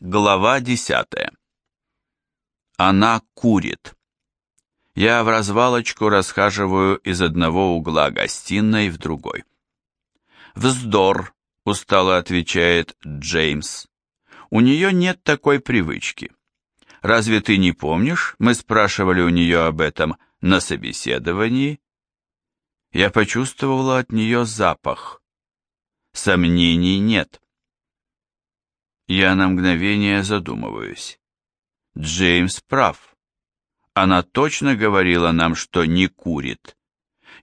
Глава десятая. Она курит. Я в развалочку расхаживаю из одного угла гостиной в другой. «Вздор», — устало отвечает Джеймс. «У нее нет такой привычки. Разве ты не помнишь, мы спрашивали у нее об этом на собеседовании?» Я почувствовала от нее запах. Сомнений нет. Я на мгновение задумываюсь. Джеймс прав. Она точно говорила нам, что не курит.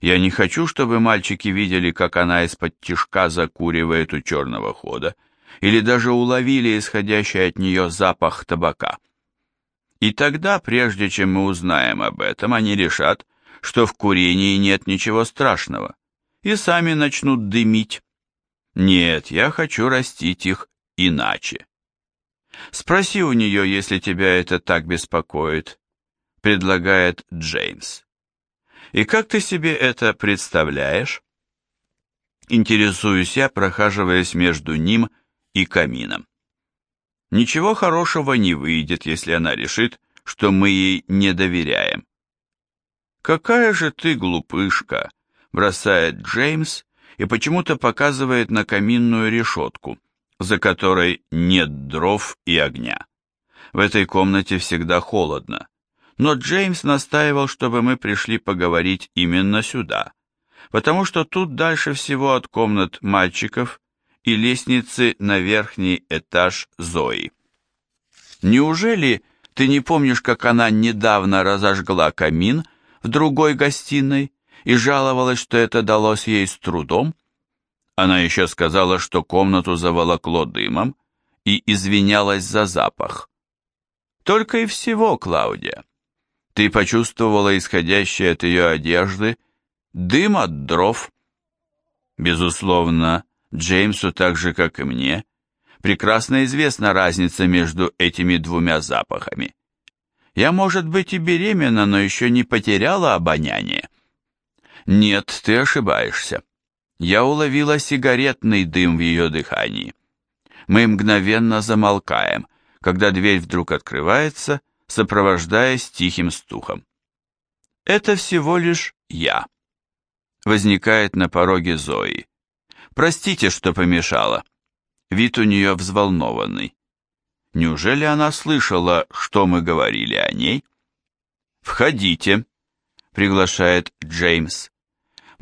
Я не хочу, чтобы мальчики видели, как она из-под тишка закуривает у черного хода, или даже уловили исходящий от нее запах табака. И тогда, прежде чем мы узнаем об этом, они решат, что в курении нет ничего страшного, и сами начнут дымить. Нет, я хочу растить их иначе. Спроси у нее, если тебя это так беспокоит, предлагает Джеймс. И как ты себе это представляешь? Интересуюсь я, прохаживаясь между ним и камином. Ничего хорошего не выйдет, если она решит, что мы ей не доверяем. «Какая же ты глупышка!» — бросает Джеймс и почему-то показывает на каминную решетку — за которой нет дров и огня. В этой комнате всегда холодно, но Джеймс настаивал, чтобы мы пришли поговорить именно сюда, потому что тут дальше всего от комнат мальчиков и лестницы на верхний этаж Зои. Неужели ты не помнишь, как она недавно разожгла камин в другой гостиной и жаловалась, что это далось ей с трудом? Она еще сказала, что комнату заволокло дымом и извинялась за запах. Только и всего, Клаудия. Ты почувствовала исходящий от ее одежды дым от дров. Безусловно, Джеймсу так же, как и мне, прекрасно известна разница между этими двумя запахами. Я, может быть, и беременна, но еще не потеряла обоняние. Нет, ты ошибаешься я уловила сигаретный дым в ее дыхании. Мы мгновенно замолкаем, когда дверь вдруг открывается, сопровождаясь тихим стухом. Это всего лишь я. Возникает на пороге Зои. Простите, что помешала. Вид у нее взволнованный. Неужели она слышала, что мы говорили о ней? «Входите», — приглашает Джеймс.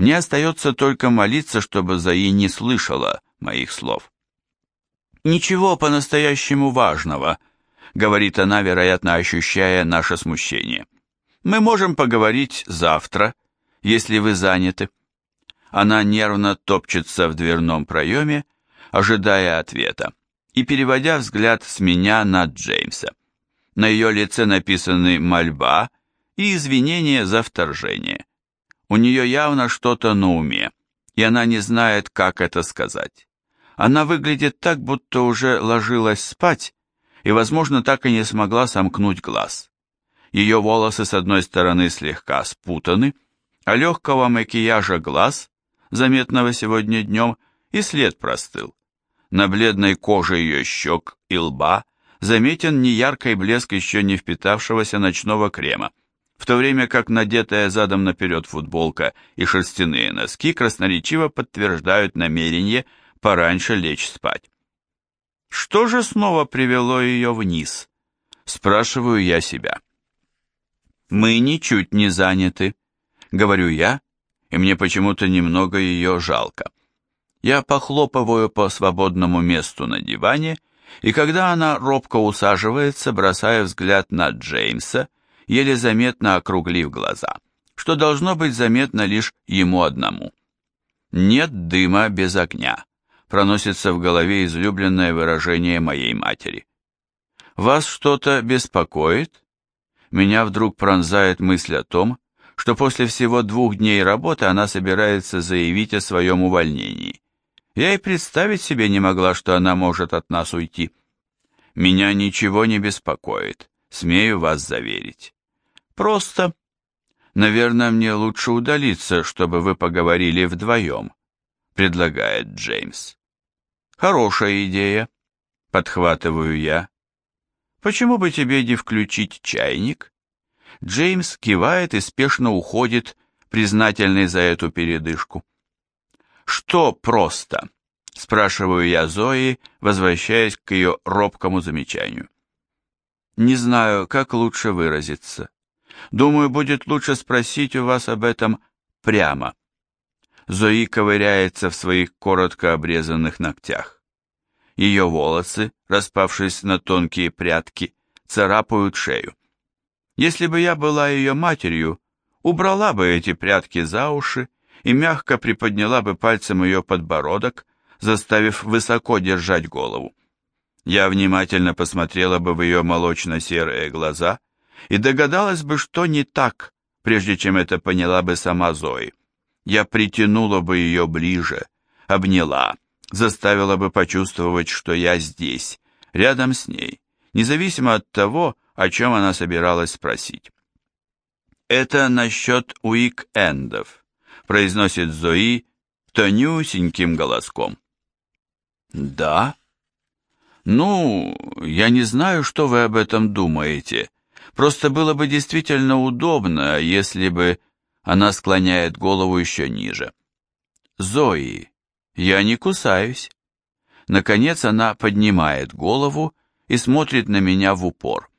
Мне остается только молиться, чтобы Заи не слышала моих слов. «Ничего по-настоящему важного», — говорит она, вероятно, ощущая наше смущение. «Мы можем поговорить завтра, если вы заняты». Она нервно топчется в дверном проеме, ожидая ответа, и переводя взгляд с меня на Джеймса. На ее лице написаны мольба и извинения за вторжение. У нее явно что-то на уме, и она не знает, как это сказать. Она выглядит так, будто уже ложилась спать, и, возможно, так и не смогла сомкнуть глаз. Ее волосы с одной стороны слегка спутаны, а легкого макияжа глаз, заметного сегодня днем, и след простыл. На бледной коже ее щек и лба заметен неяркий блеск еще не впитавшегося ночного крема в то время как надетая задом наперед футболка и шерстяные носки красноречиво подтверждают намерение пораньше лечь спать. Что же снова привело ее вниз? Спрашиваю я себя. Мы ничуть не заняты, говорю я, и мне почему-то немного ее жалко. Я похлопываю по свободному месту на диване, и когда она робко усаживается, бросая взгляд на Джеймса, еле заметно округлив глаза, что должно быть заметно лишь ему одному. «Нет дыма без огня», проносится в голове излюбленное выражение моей матери. «Вас что-то беспокоит?» Меня вдруг пронзает мысль о том, что после всего двух дней работы она собирается заявить о своем увольнении. Я и представить себе не могла, что она может от нас уйти. Меня ничего не беспокоит, смею вас заверить. Просто, наверное, мне лучше удалиться, чтобы вы поговорили вдвоем, предлагает Джеймс. Хорошая идея, подхватываю я, Почему бы тебе не включить чайник? Джеймс кивает и спешно уходит, признательный за эту передышку. Что просто? Спрашиваю я Зои, возвращаясь к ее робкому замечанию. Не знаю, как лучше выразиться. Думаю, будет лучше спросить у вас об этом прямо. Зои ковыряется в своих коротко обрезанных ногтях. Ее волосы, распавшись на тонкие прядки, царапают шею. Если бы я была ее матерью, убрала бы эти прядки за уши и мягко приподняла бы пальцем ее подбородок, заставив высоко держать голову. Я внимательно посмотрела бы в ее молочно-серые глаза и догадалась бы, что не так, прежде чем это поняла бы сама Зои. Я притянула бы ее ближе, обняла, заставила бы почувствовать, что я здесь, рядом с ней, независимо от того, о чем она собиралась спросить. «Это насчет уик-эндов», — произносит Зои тонюсеньким голоском. «Да?» «Ну, я не знаю, что вы об этом думаете. Просто было бы действительно удобно, если бы...» Она склоняет голову еще ниже. «Зои, я не кусаюсь». Наконец она поднимает голову и смотрит на меня в упор.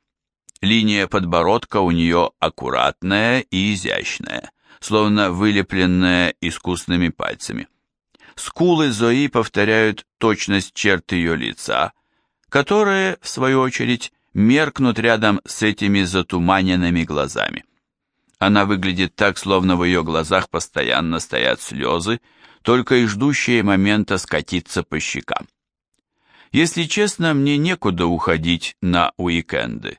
Линия подбородка у нее аккуратная и изящная, словно вылепленная искусными пальцами. Скулы Зои повторяют точность черт ее лица, которые, в свою очередь, меркнут рядом с этими затуманенными глазами. Она выглядит так, словно в ее глазах постоянно стоят слезы, только и ждущие момента скатиться по щекам. Если честно, мне некуда уходить на уикенды.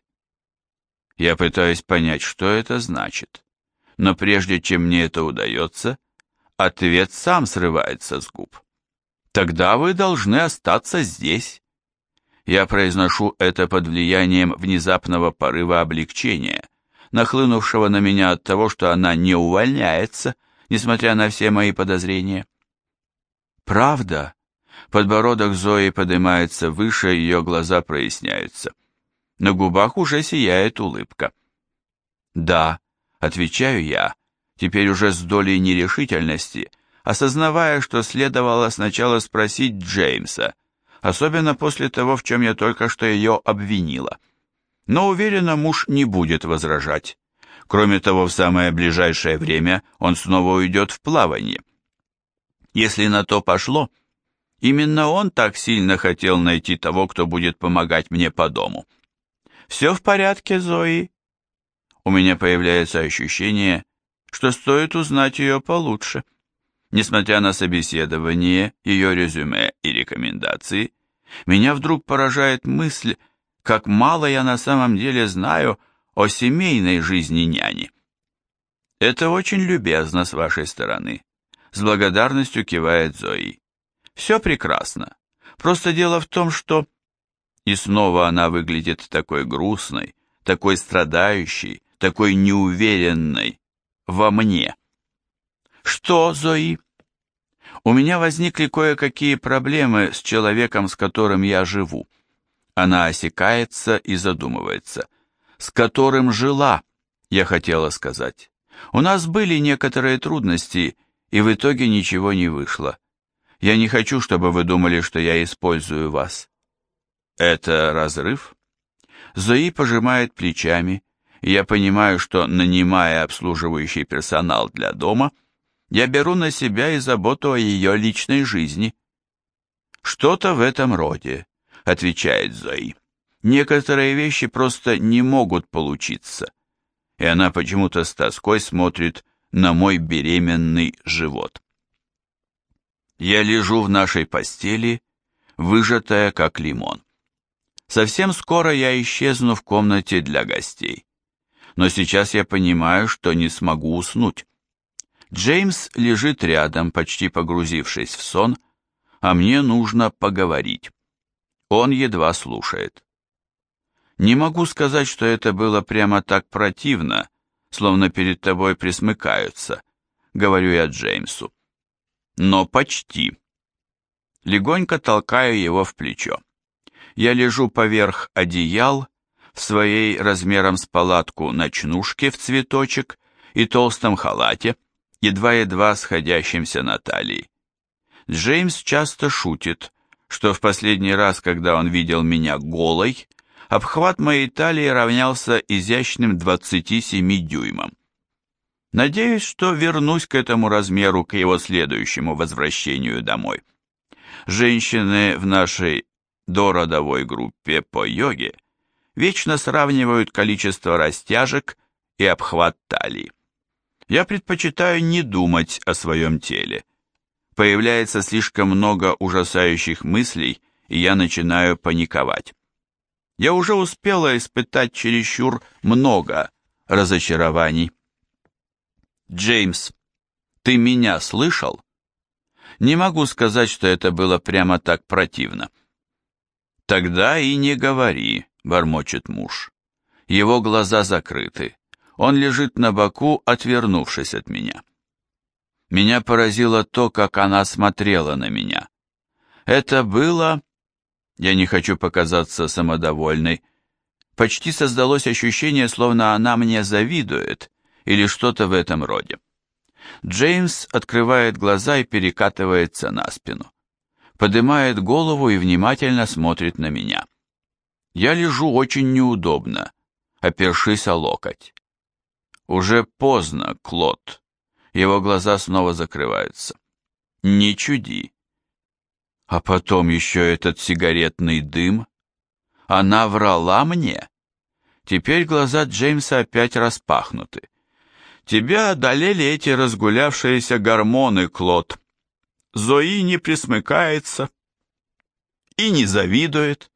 Я пытаюсь понять, что это значит. Но прежде чем мне это удается, ответ сам срывается с губ. Тогда вы должны остаться здесь. Я произношу это под влиянием внезапного порыва облегчения, нахлынувшего на меня от того, что она не увольняется, несмотря на все мои подозрения. Правда? Подбородок Зои поднимается выше, ее глаза проясняются. На губах уже сияет улыбка. Да, отвечаю я, теперь уже с долей нерешительности, осознавая, что следовало сначала спросить Джеймса, особенно после того, в чем я только что ее обвинила. Но уверена, муж не будет возражать. Кроме того, в самое ближайшее время он снова уйдет в плавание. Если на то пошло, именно он так сильно хотел найти того, кто будет помогать мне по дому. «Все в порядке, Зои?» У меня появляется ощущение, что стоит узнать ее получше. Несмотря на собеседование, ее резюме рекомендации, меня вдруг поражает мысль, как мало я на самом деле знаю о семейной жизни няни. Это очень любезно с вашей стороны. С благодарностью кивает Зои. Все прекрасно. Просто дело в том, что... И снова она выглядит такой грустной, такой страдающей, такой неуверенной во мне. Что, Зои? У меня возникли кое-какие проблемы с человеком, с которым я живу. Она осекается и задумывается. С которым жила, я хотела сказать. У нас были некоторые трудности, и в итоге ничего не вышло. Я не хочу, чтобы вы думали, что я использую вас. Это разрыв? Зои пожимает плечами, я понимаю, что, нанимая обслуживающий персонал для дома, я беру на себя и заботу о ее личной жизни. Что-то в этом роде, отвечает Зои. Некоторые вещи просто не могут получиться. И она почему-то с тоской смотрит на мой беременный живот. Я лежу в нашей постели, выжатая как лимон. Совсем скоро я исчезну в комнате для гостей. Но сейчас я понимаю, что не смогу уснуть. Джеймс лежит рядом, почти погрузившись в сон, а мне нужно поговорить. Он едва слушает. Не могу сказать, что это было прямо так противно, словно перед тобой присмыкаются, говорю я Джеймсу. Но почти. Легонько толкаю его в плечо. Я лежу поверх одеял, в своей размером с палатку ночнушке в цветочек и толстом халате, едва-едва сходящимся на талии. Джеймс часто шутит, что в последний раз, когда он видел меня голой, обхват моей талии равнялся изящным 27 дюймам. Надеюсь, что вернусь к этому размеру к его следующему возвращению домой. Женщины в нашей дородовой группе по йоге вечно сравнивают количество растяжек и обхват талии. Я предпочитаю не думать о своем теле. Появляется слишком много ужасающих мыслей, и я начинаю паниковать. Я уже успела испытать чересчур много разочарований. Джеймс, ты меня слышал? Не могу сказать, что это было прямо так противно. Тогда и не говори, бормочет муж. Его глаза закрыты. Он лежит на боку, отвернувшись от меня. Меня поразило то, как она смотрела на меня. Это было... Я не хочу показаться самодовольной. Почти создалось ощущение, словно она мне завидует, или что-то в этом роде. Джеймс открывает глаза и перекатывается на спину. Поднимает голову и внимательно смотрит на меня. Я лежу очень неудобно, опершись о локоть. Уже поздно, Клод. Его глаза снова закрываются. Не чуди. А потом еще этот сигаретный дым. Она врала мне. Теперь глаза Джеймса опять распахнуты. Тебя одолели эти разгулявшиеся гормоны, Клод. Зои не присмыкается и не завидует.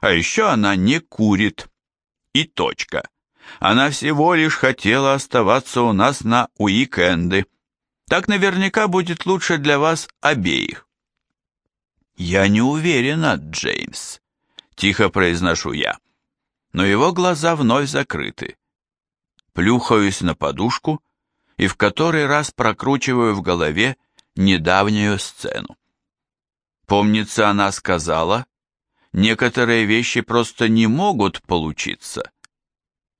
А еще она не курит. И точка. Она всего лишь хотела оставаться у нас на уикенды. Так наверняка будет лучше для вас обеих. Я не уверена, Джеймс, тихо произношу я. Но его глаза вновь закрыты. Плюхаюсь на подушку и в который раз прокручиваю в голове недавнюю сцену. Помнится, она сказала, некоторые вещи просто не могут получиться.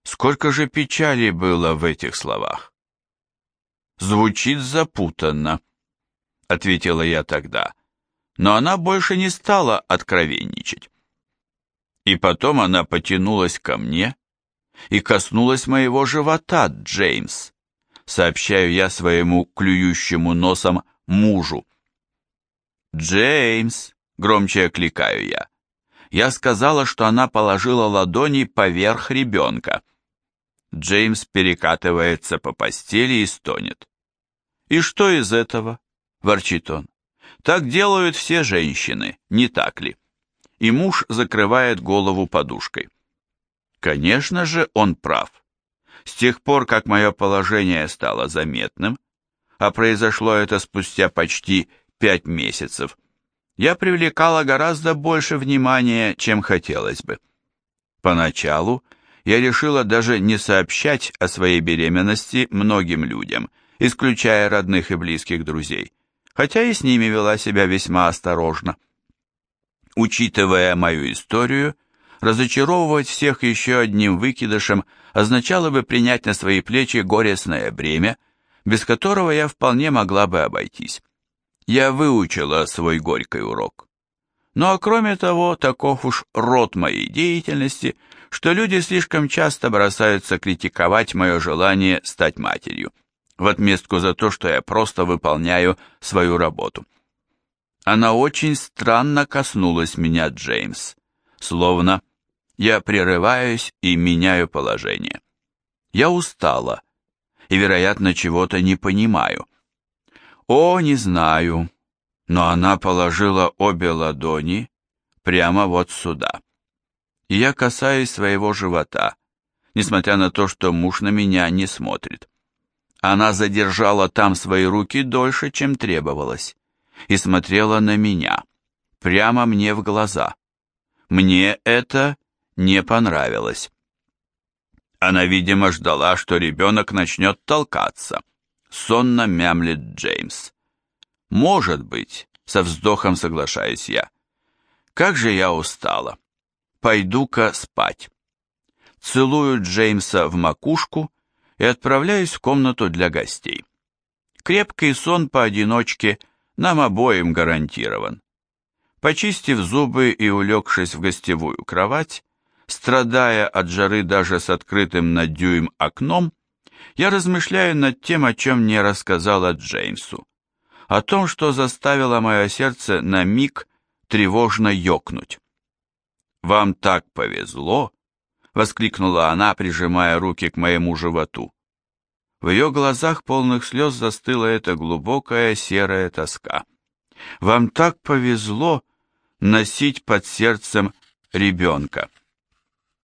Сколько же печали было в этих словах. Звучит запутанно, ответила я тогда, но она больше не стала откровенничать. И потом она потянулась ко мне и коснулась моего живота, Джеймс, сообщаю я своему клюющему носом мужу. «Джеймс!» — громче окликаю я. Я сказала, что она положила ладони поверх ребенка. Джеймс перекатывается по постели и стонет. «И что из этого?» — ворчит он. «Так делают все женщины, не так ли?» И муж закрывает голову подушкой. Конечно же, он прав. С тех пор, как мое положение стало заметным, а произошло это спустя почти пять месяцев, я привлекала гораздо больше внимания, чем хотелось бы. Поначалу я решила даже не сообщать о своей беременности многим людям, исключая родных и близких друзей, хотя и с ними вела себя весьма осторожно. Учитывая мою историю, разочаровывать всех еще одним выкидышем означало бы принять на свои плечи горестное бремя, без которого я вполне могла бы обойтись. Я выучила свой горький урок. Ну а кроме того, таков уж род моей деятельности, что люди слишком часто бросаются критиковать мое желание стать матерью, в отместку за то, что я просто выполняю свою работу. Она очень странно коснулась меня, Джеймс, словно я прерываюсь и меняю положение. Я устала и, вероятно, чего-то не понимаю. О, не знаю, но она положила обе ладони прямо вот сюда. И я касаюсь своего живота, несмотря на то, что муж на меня не смотрит. Она задержала там свои руки дольше, чем требовалось, и смотрела на меня, прямо мне в глаза. Мне это не понравилось. Она, видимо, ждала, что ребенок начнет толкаться. Сонно мямлит Джеймс. Может быть, со вздохом соглашаюсь я. Как же я устала. Пойду-ка спать. целую Джеймса в макушку и отправляюсь в комнату для гостей. Крепкий сон поодиночке нам обоим гарантирован. Почистив зубы и улегшись в гостевую кровать, страдая от жары даже с открытым на дюйм окном, я размышляю над тем, о чем мне рассказала Джеймсу. О том, что заставило мое сердце на миг тревожно ёкнуть. «Вам так повезло!» — воскликнула она, прижимая руки к моему животу. В ее глазах полных слез застыла эта глубокая серая тоска. «Вам так повезло!» носить под сердцем ребенка.